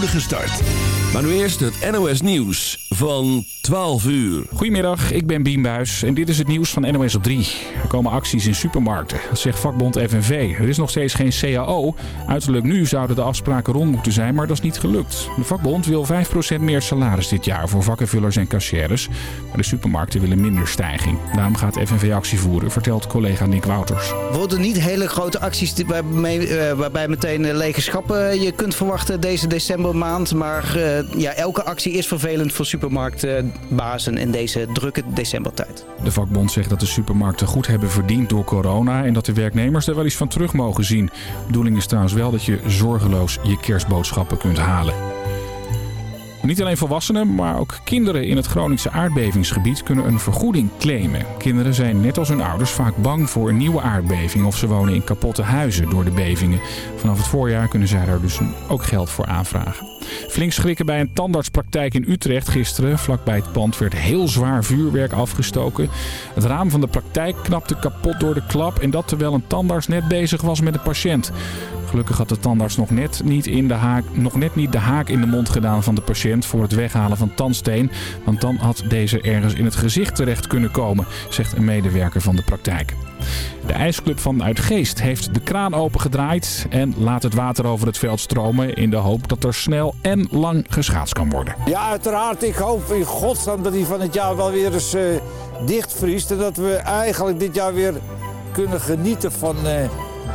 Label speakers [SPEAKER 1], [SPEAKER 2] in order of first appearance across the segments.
[SPEAKER 1] voorspoedige start. Maar nu eerst het NOS Nieuws van 12 uur.
[SPEAKER 2] Goedemiddag, ik ben Bien Buijs en dit is het nieuws van NOS op 3. Er komen acties in supermarkten, dat zegt vakbond FNV. Er is nog steeds geen CAO. Uiterlijk nu zouden de afspraken rond moeten zijn, maar dat is niet gelukt. De vakbond wil 5% meer salaris dit jaar voor vakkenvullers en cashiers. Maar de supermarkten willen minder stijging. Daarom gaat FNV actie voeren, vertelt collega Nick Wouters.
[SPEAKER 3] Worden niet hele grote acties waarbij, uh, waarbij meteen uh, lege schappen je kunt verwachten deze decembermaand. Maar uh, ja, elke actie is vervelend voor supermarktbazen in deze drukke decembertijd.
[SPEAKER 2] De vakbond zegt dat de supermarkten goed hebben verdiend door corona en dat de werknemers er wel iets van terug mogen zien. De bedoeling is trouwens wel dat je zorgeloos je kerstboodschappen kunt halen. Niet alleen volwassenen, maar ook kinderen in het Groningse aardbevingsgebied kunnen een vergoeding claimen. Kinderen zijn net als hun ouders vaak bang voor een nieuwe aardbeving of ze wonen in kapotte huizen door de bevingen. Vanaf het voorjaar kunnen zij daar dus ook geld voor aanvragen. Flink schrikken bij een tandartspraktijk in Utrecht gisteren. Vlakbij het pand werd heel zwaar vuurwerk afgestoken. Het raam van de praktijk knapte kapot door de klap en dat terwijl een tandarts net bezig was met de patiënt. Gelukkig had de tandarts nog net, niet in de haak, nog net niet de haak in de mond gedaan van de patiënt voor het weghalen van tandsteen. Want dan had deze ergens in het gezicht terecht kunnen komen, zegt een medewerker van de praktijk. De ijsclub van Uitgeest heeft de kraan opengedraaid en laat het water over het veld stromen in de hoop dat er snel en lang geschaatst kan worden.
[SPEAKER 4] Ja, uiteraard. Ik hoop in godsnaam dat hij van het jaar wel weer eens uh, dichtvriest en dat we eigenlijk dit jaar weer kunnen genieten van uh,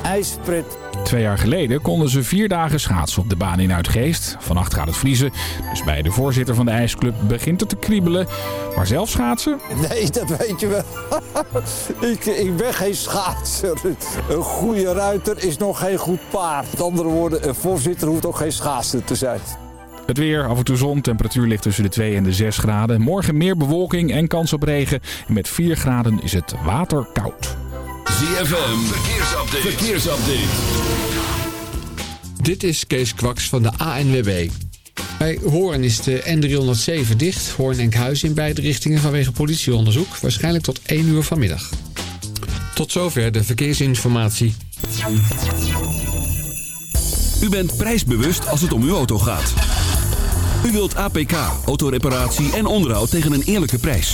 [SPEAKER 4] ijspret.
[SPEAKER 2] Twee jaar geleden konden ze vier dagen schaatsen op de baan in Uitgeest. Vannacht gaat het vriezen, dus bij de voorzitter van de ijsclub begint het te kriebelen. Maar zelf schaatsen?
[SPEAKER 4] Nee, dat weet je wel. ik, ik ben geen schaatser. Een goede ruiter is nog geen goed paard. Met andere woorden, een voorzitter hoeft ook geen schaatser te zijn.
[SPEAKER 2] Het weer, af en toe zon, temperatuur ligt tussen de 2 en de 6 graden. Morgen meer bewolking en kans op regen. En met 4 graden is het waterkoud.
[SPEAKER 1] ZFM, verkeersupdate. verkeersupdate.
[SPEAKER 5] Dit is Kees Kwaks van de ANWB. Bij Hoorn is de N307 dicht. Hoorn Enkhuizen in beide richtingen vanwege politieonderzoek. Waarschijnlijk tot 1 uur vanmiddag. Tot zover de verkeersinformatie.
[SPEAKER 1] U bent prijsbewust als het om uw auto gaat. U wilt APK, autoreparatie en onderhoud tegen een eerlijke prijs.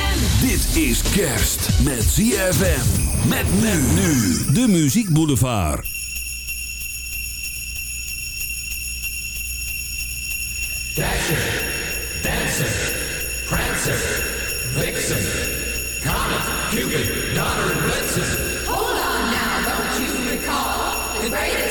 [SPEAKER 1] Dit is kerst met ZFM. Met men nu. De Muziek Boulevard.
[SPEAKER 6] Dasher, Dancer, Prancer, Vixen, Comet, Cupid, Donner, and Blitzen.
[SPEAKER 7] Hold on now, don't you recall the greatest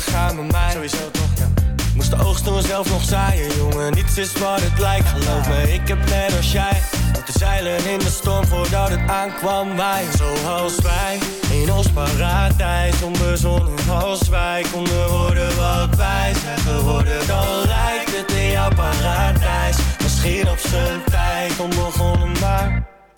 [SPEAKER 8] gaan met mij. Sowieso toch, ja. Moest de oogst toen zelf nog zaaien, jongen. Niets is wat het lijkt, geloof me. Ik heb net als jij moeten zeilen in de storm voordat het aankwam. Wij, zoals wij, in ons paradijs. Onbezonnen als wij konden worden wat wij zijn geworden. Dan lijkt het in jouw paradijs. Misschien op zijn tijd onbegonnen, maar...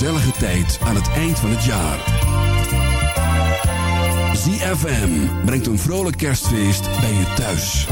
[SPEAKER 1] Gezellige tijd aan het eind van het jaar. ZFM brengt een vrolijk kerstfeest bij je thuis.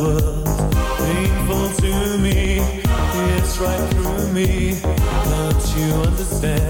[SPEAKER 8] world painful to
[SPEAKER 9] me. It's right through me. Don't you
[SPEAKER 10] understand?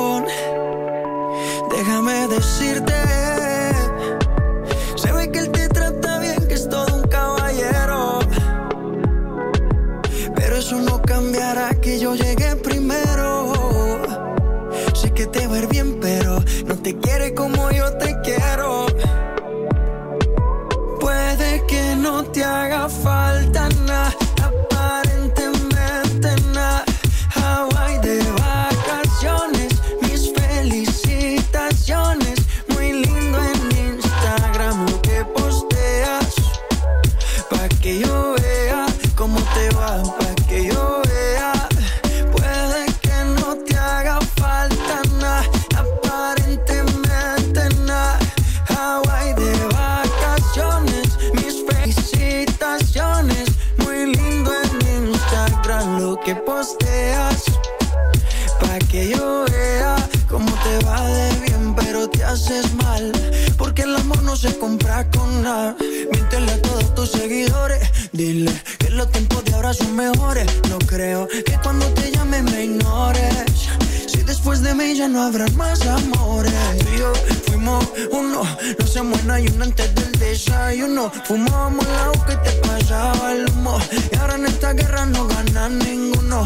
[SPEAKER 11] Déjame decirte. Se ve que él te trata bien, que es todo un caballero. Pero eso no cambiará que yo llegué primero. Sé que te va bien, pero no te quiere como te va de bien, pero te haces mal. Porque el amor no se compra con nada. Míntele a todos tus seguidores. Dile que los tiempos de ahora son mejores. No creo que cuando te llame me ignores. Si después de mí ya no habrá más amores. Tú y yo fuimos uno, no se muera y uno antes del desayuno. Fumábamos el agua que te pasaba el humo. Y ahora en esta guerra no gana ninguno.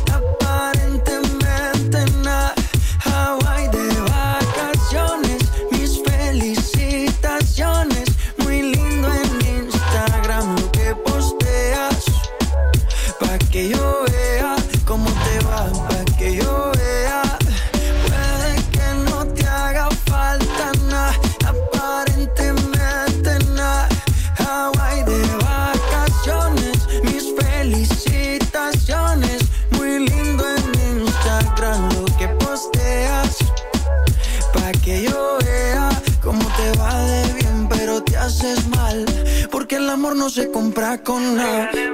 [SPEAKER 11] con nada.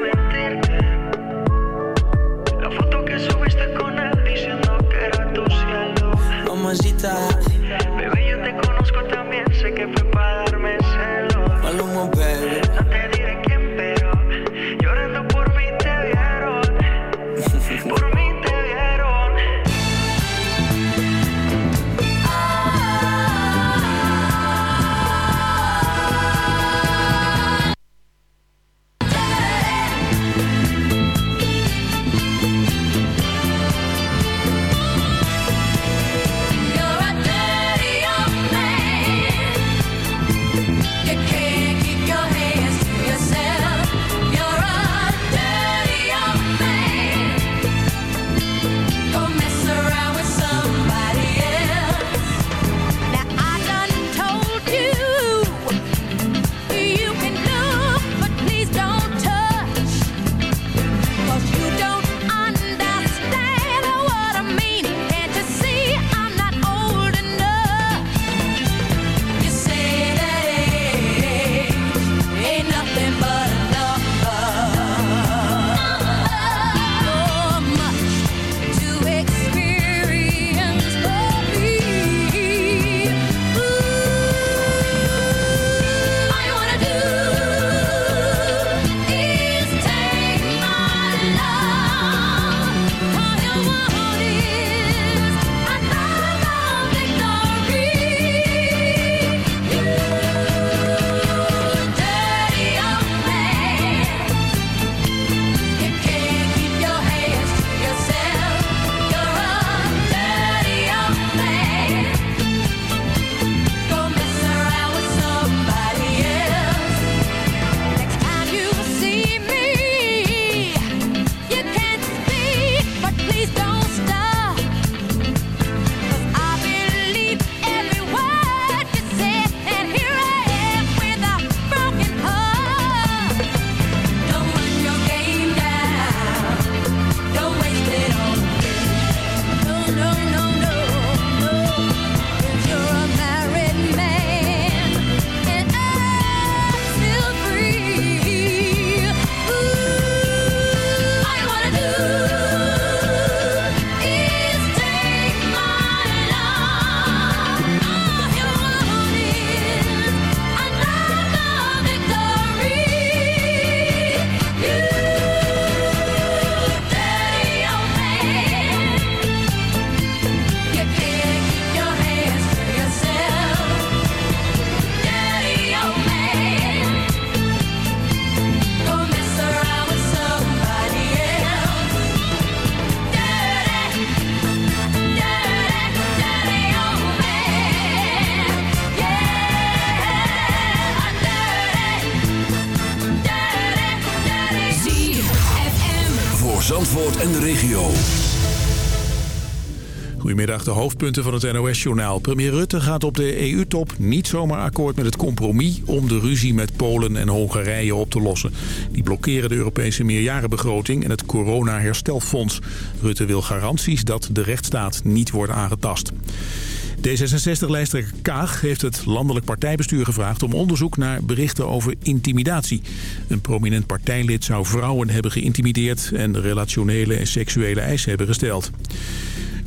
[SPEAKER 12] Hoofdpunten van het NOS-journaal. Premier Rutte gaat op de EU-top niet zomaar akkoord met het compromis... om de ruzie met Polen en Hongarije op te lossen. Die blokkeren de Europese meerjarenbegroting en het corona-herstelfonds. Rutte wil garanties dat de rechtsstaat niet wordt aangetast. D66-lijsttrekker Kaag heeft het landelijk partijbestuur gevraagd om onderzoek naar berichten over intimidatie. Een prominent partijlid zou vrouwen hebben geïntimideerd en relationele en seksuele eisen hebben gesteld.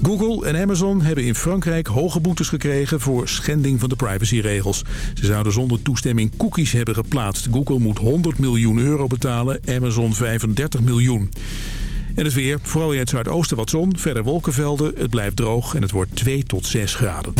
[SPEAKER 12] Google en Amazon hebben in Frankrijk hoge boetes gekregen voor schending van de privacyregels. Ze zouden zonder toestemming cookies hebben geplaatst. Google moet 100 miljoen euro betalen, Amazon 35 miljoen. En het weer, vooral in het zuidoosten wat zon, verder wolkenvelden. Het blijft droog en het wordt 2 tot 6 graden.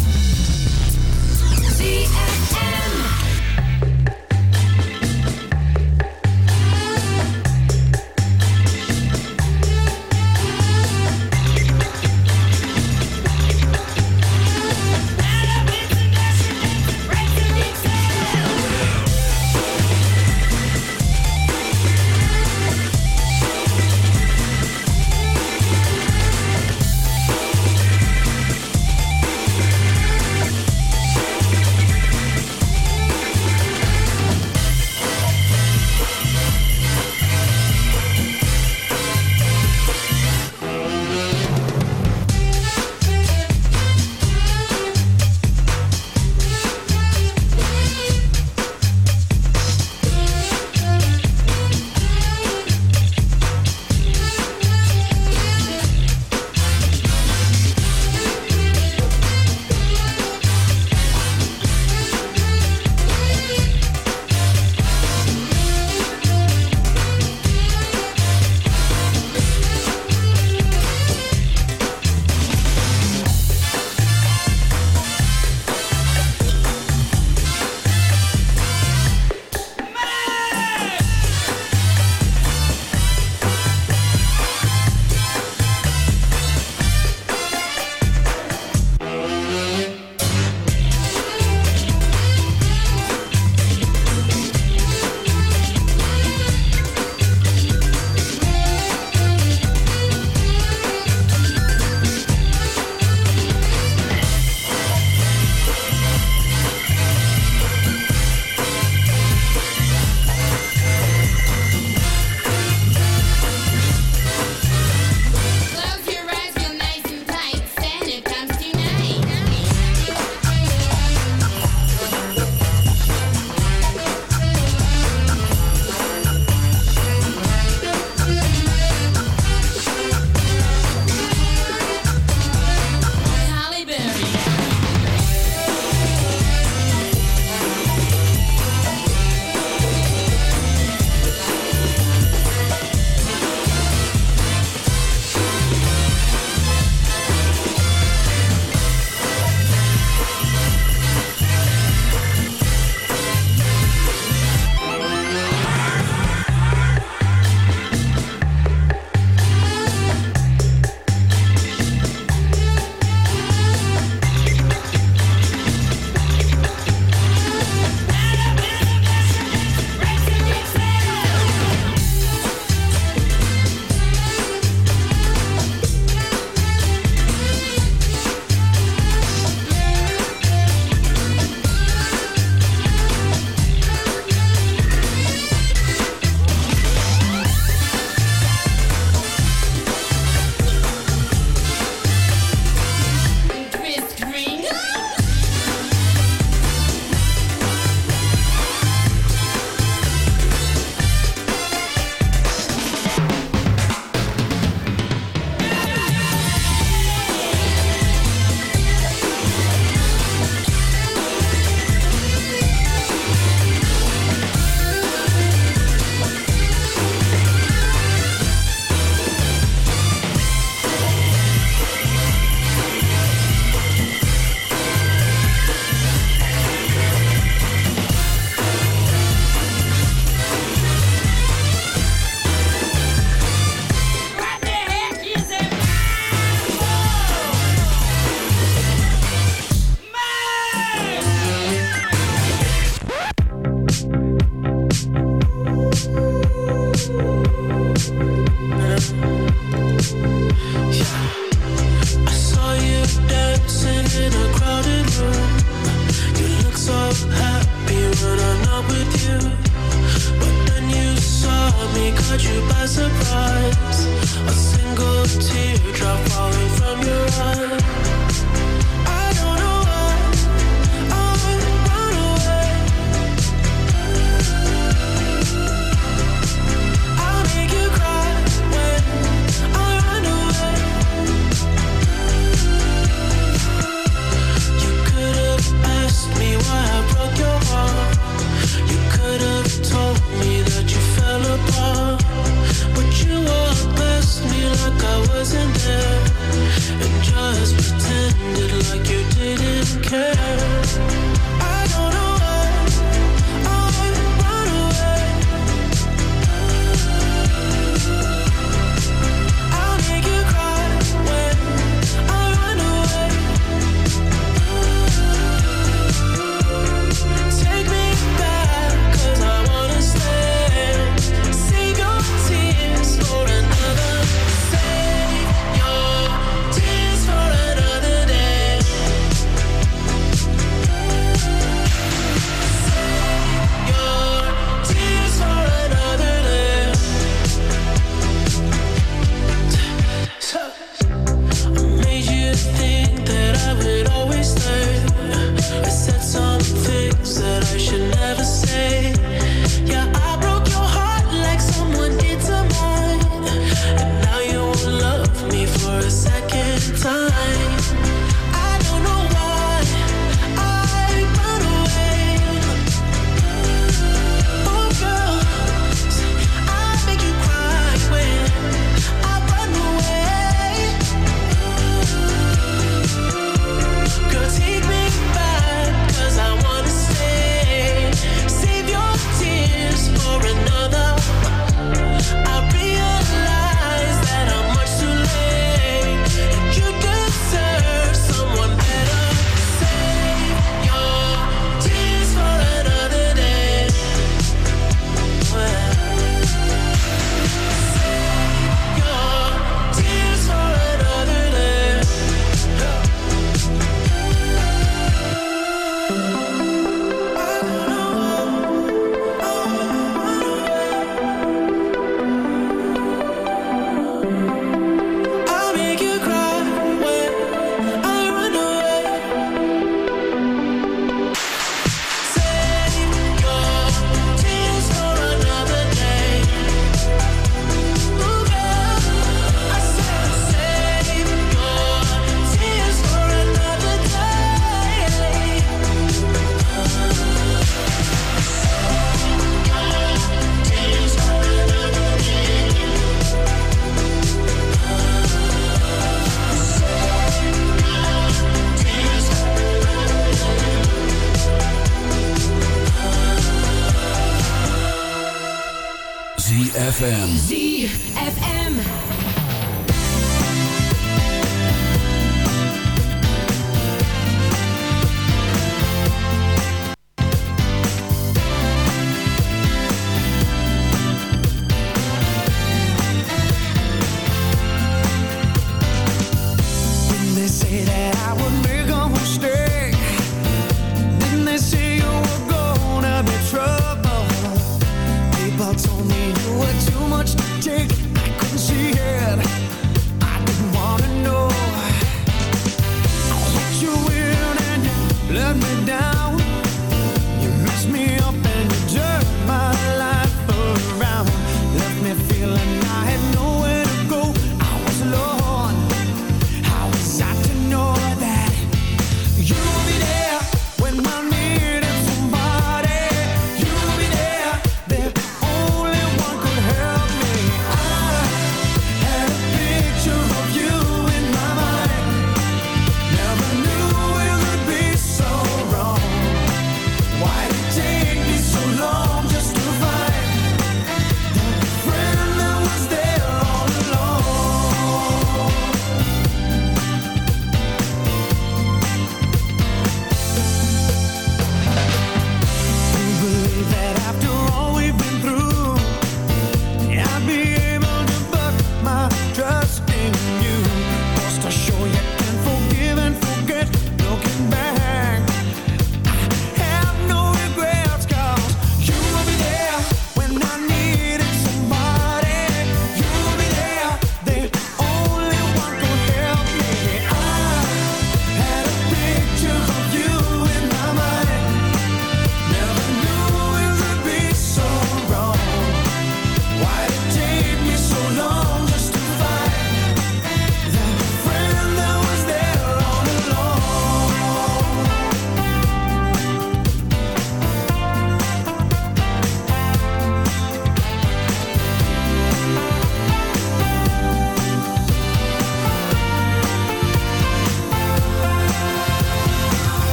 [SPEAKER 1] ZFM.
[SPEAKER 13] ZFM.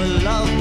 [SPEAKER 11] I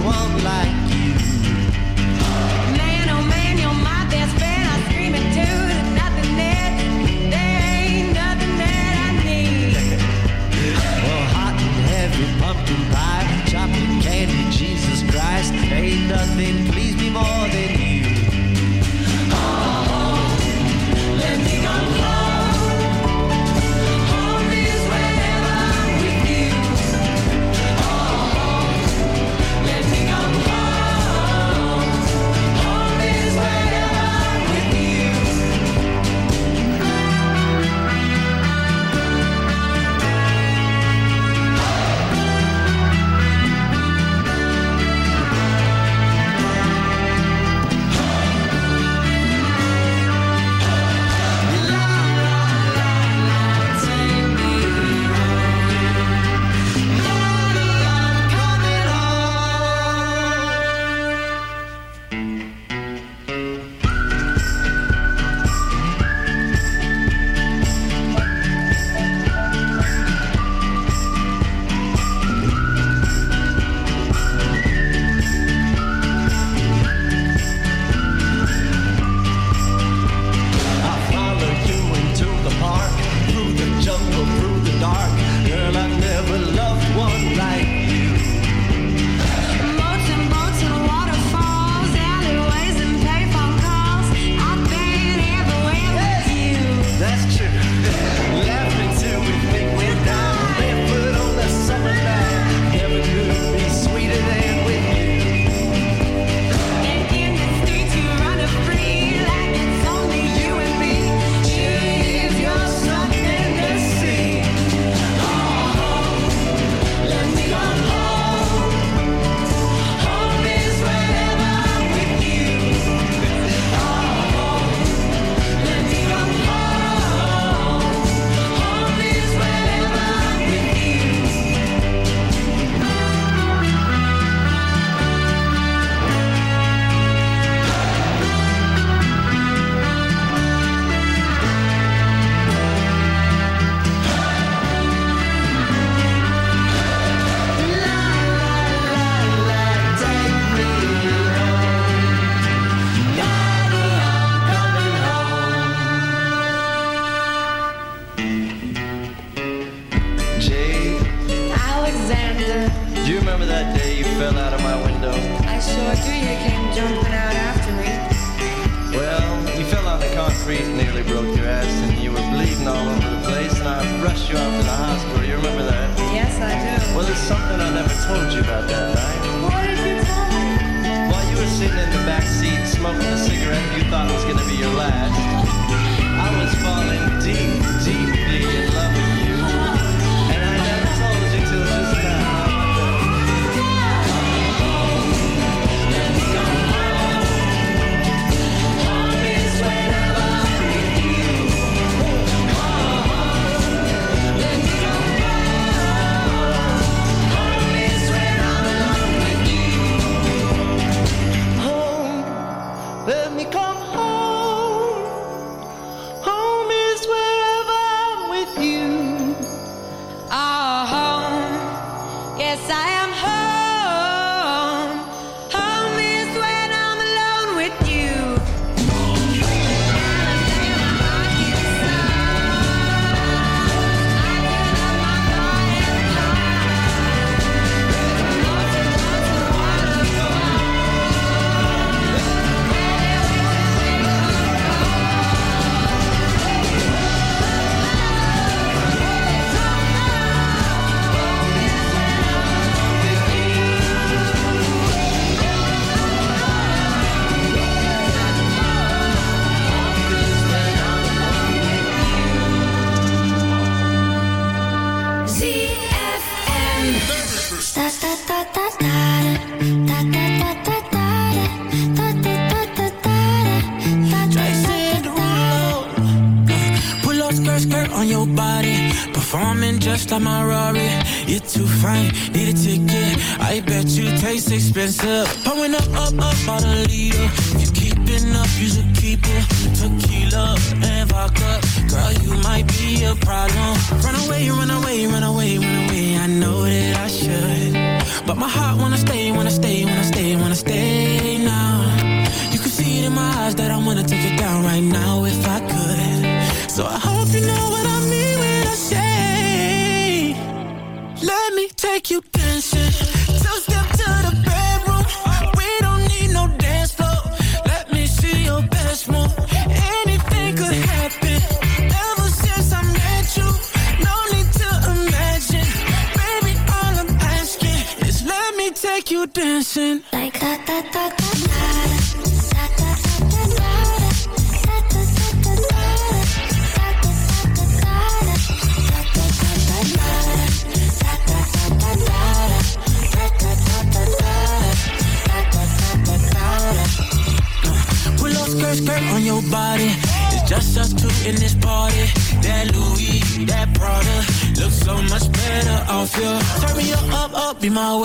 [SPEAKER 14] Yes, I am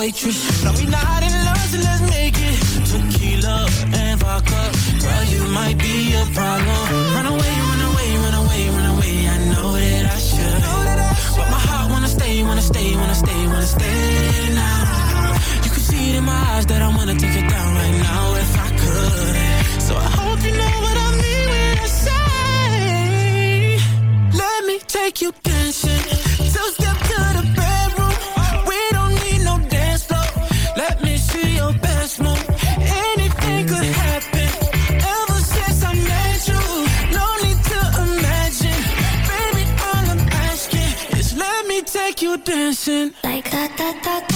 [SPEAKER 14] waitress. No, we not
[SPEAKER 15] da
[SPEAKER 9] da da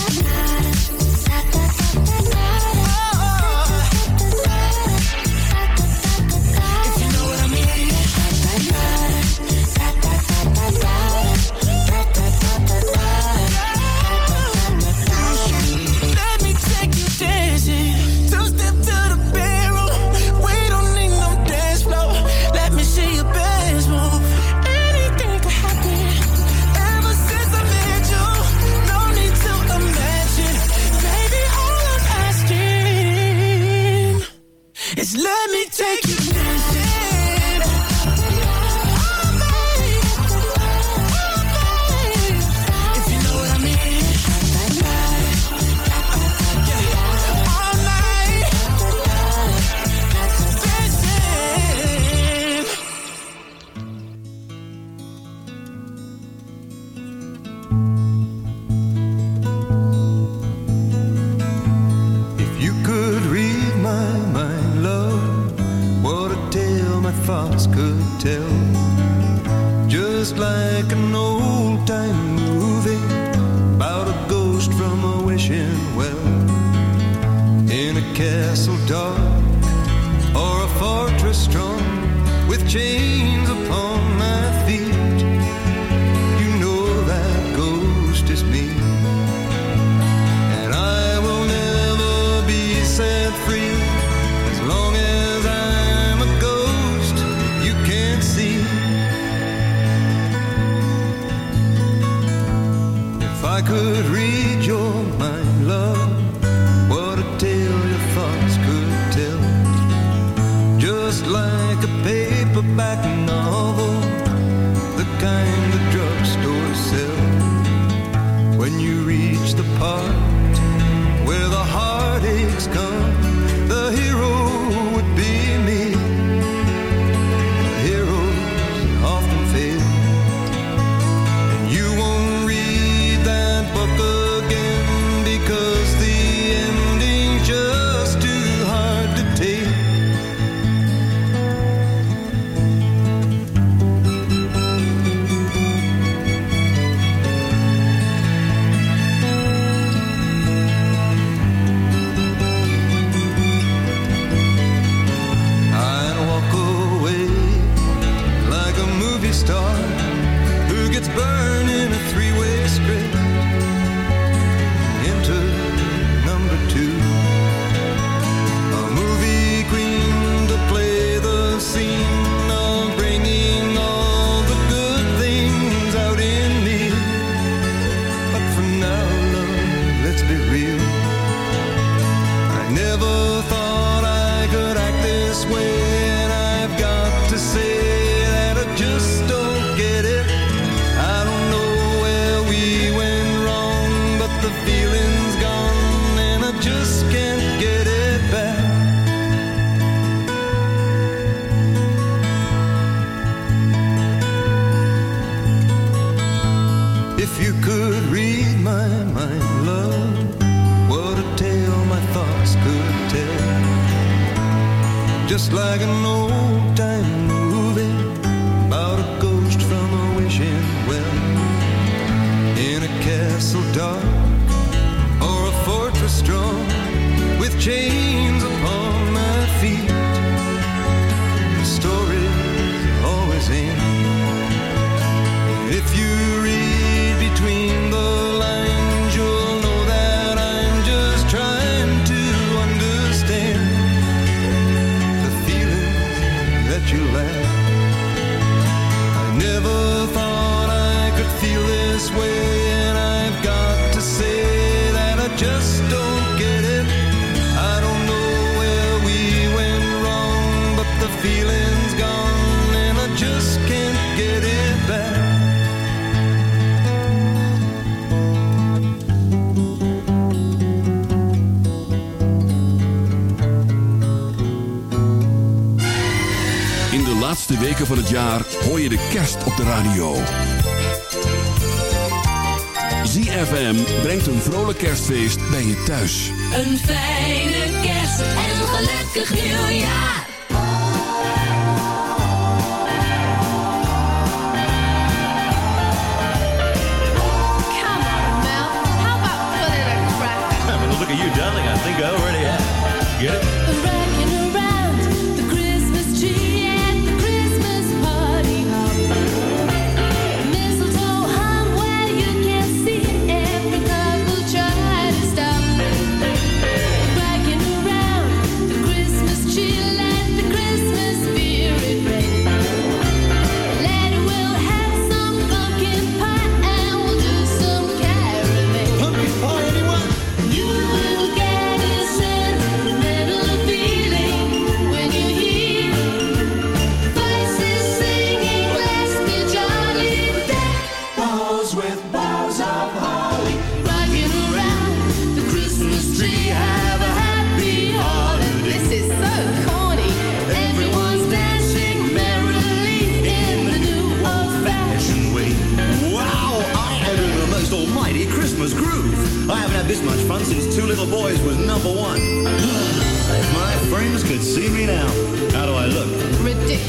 [SPEAKER 9] laatste weken van het jaar hoor je de kerst op de radio. ZFM brengt een vrolijk kerstfeest bij je thuis.
[SPEAKER 16] Een fijne kerst en een gelukkig nieuwjaar.
[SPEAKER 17] Come on, Mel. How about putting a cracker?
[SPEAKER 7] I mean, look at you, darling. I think I already have. Get it?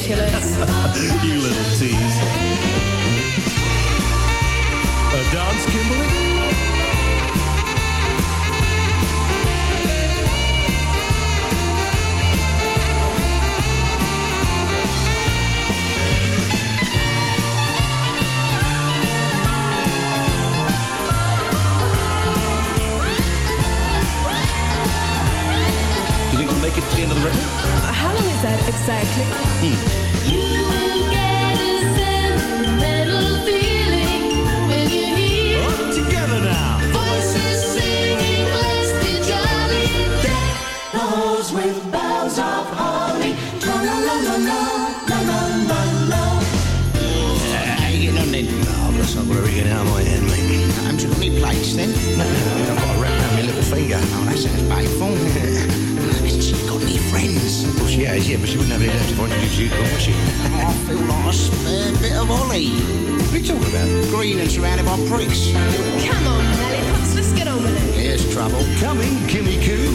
[SPEAKER 17] Ridiculous.
[SPEAKER 7] you little tease. A dance, Kimberly? You think we'll make it to the end of the record?
[SPEAKER 17] exactly?
[SPEAKER 7] Up together now.
[SPEAKER 16] Voices singing, let's be jolly. Deck with boughs of holly.
[SPEAKER 18] No, I'm plates then. No, no my little finger. Oh, that sounds painful. Hasn't she got any friends? Well, she has, yeah, but she wouldn't have any left if I introduced you, would she? I feel like a spare bit of Ollie. What are you talking about? Green and surrounded by pricks.
[SPEAKER 17] Come on, Lollipops, let's get on with it.
[SPEAKER 18] Here's trouble. Coming, Kimmy Coo.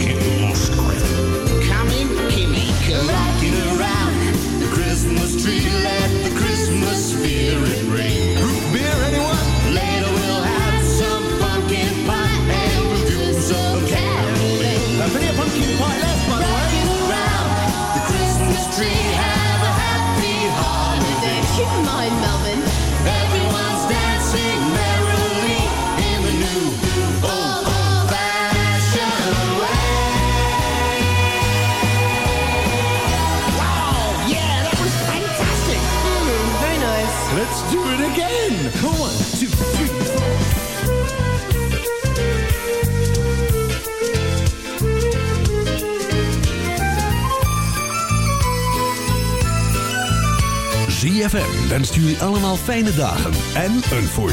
[SPEAKER 18] Kimmy Musgrave. Coming, Kimmy Coo.
[SPEAKER 16] Rocking around the Christmas tree, let the Christmas spirit ring.
[SPEAKER 9] ZFM wenst jullie allemaal fijne dagen en een voorspoedig